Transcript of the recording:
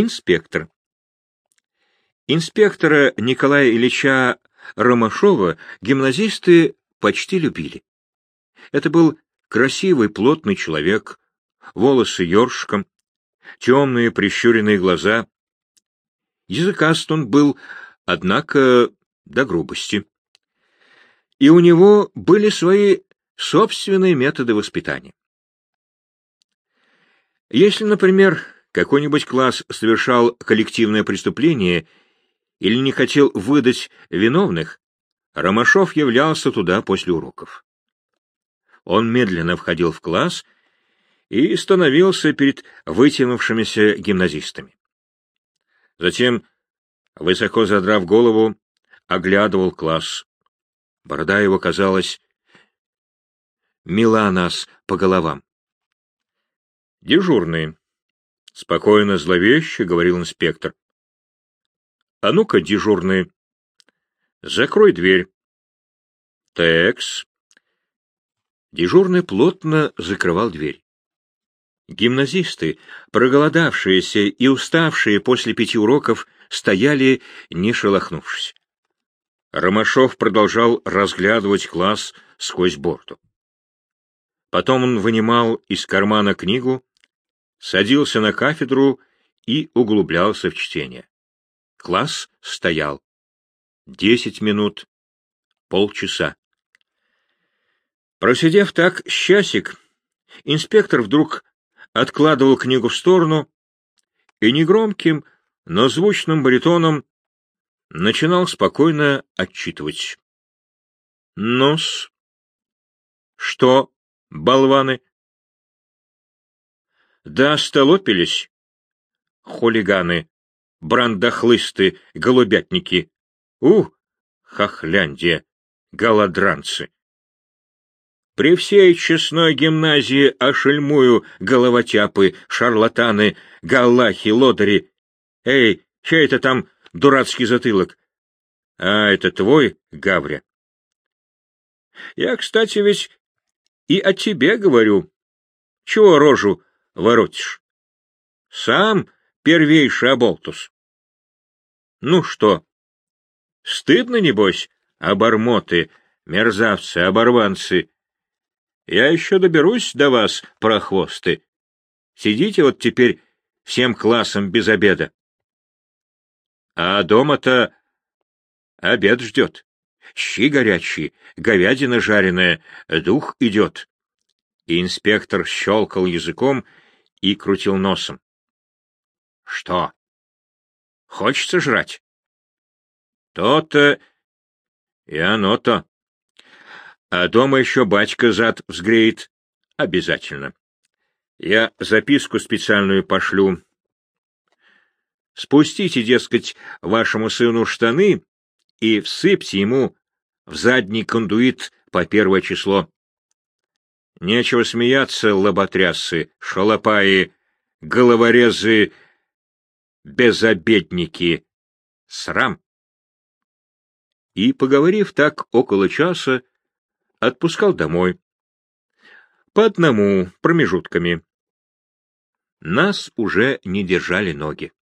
Инспектор. Инспектора Николая Ильича Ромашова гимназисты почти любили. Это был красивый, плотный человек, волосы ёршиком, темные прищуренные глаза. Языкаст он был, однако, до грубости. И у него были свои собственные методы воспитания. Если, например, какой-нибудь класс совершал коллективное преступление или не хотел выдать виновных, Ромашов являлся туда после уроков. Он медленно входил в класс и становился перед вытянувшимися гимназистами. Затем, высоко задрав голову, оглядывал класс. Борода его, казалось, мила нас по головам. Дежурный. Спокойно, зловеще, — говорил инспектор. — А ну-ка, дежурный, закрой дверь. — Текс. Дежурный плотно закрывал дверь. Гимназисты, проголодавшиеся и уставшие после пяти уроков, стояли, не шелохнувшись. Ромашов продолжал разглядывать класс сквозь борту. Потом он вынимал из кармана книгу садился на кафедру и углублялся в чтение. Класс стоял. Десять минут, полчаса. Просидев так часик, инспектор вдруг откладывал книгу в сторону и негромким, но звучным баритоном начинал спокойно отчитывать. Нос. Что, болваны? Да столопились. Хулиганы, брандохлысты, голубятники. У, хохляндия, голодранцы. При всей честной гимназии ошельмую головотяпы, шарлатаны, галахи, лодыри. Эй, чей это там дурацкий затылок? А это твой, Гавря? Я, кстати, ведь и о тебе говорю. Чего рожу воротишь. Сам первейший оболтус. Ну что, стыдно, небось, обормоты, мерзавцы, оборванцы? Я еще доберусь до вас, прохвосты. Сидите вот теперь всем классом без обеда. А дома-то обед ждет. Щи горячие, говядина жареная, дух идет. И инспектор щелкал языком и крутил носом. — Что? Хочется жрать? — То-то и оно-то. А дома еще батька зад взгреет. Обязательно. Я записку специальную пошлю. Спустите, дескать, вашему сыну штаны и всыпьте ему в задний кондуит по первое число. Нечего смеяться, лоботрясы, шалопаи, головорезы, безобедники. Срам. И, поговорив так около часа, отпускал домой. По одному, промежутками. Нас уже не держали ноги.